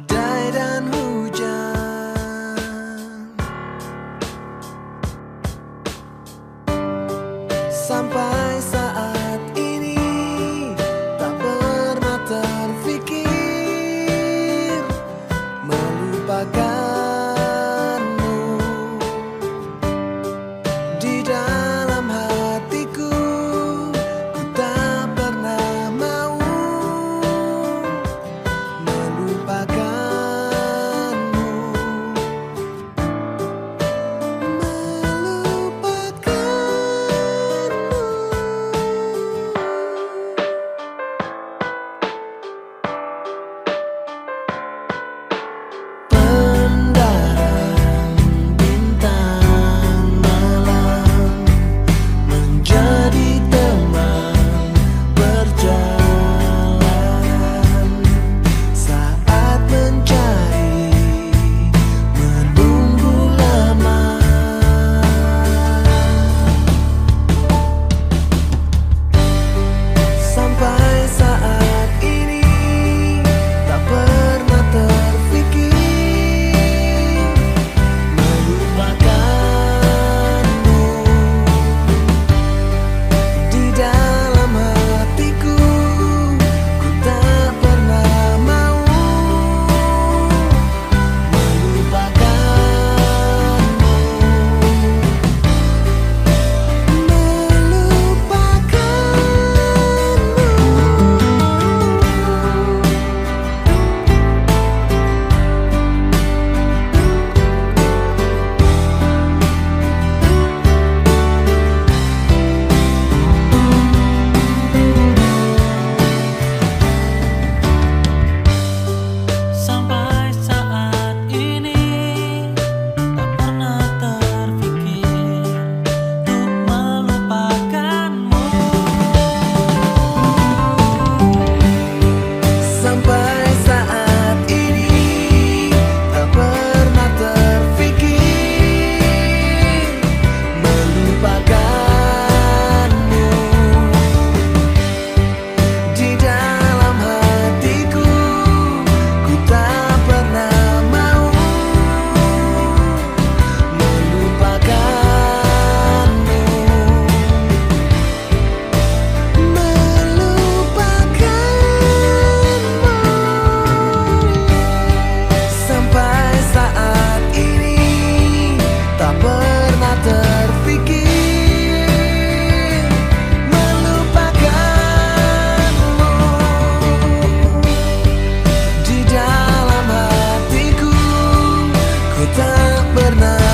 died and hujan eterna.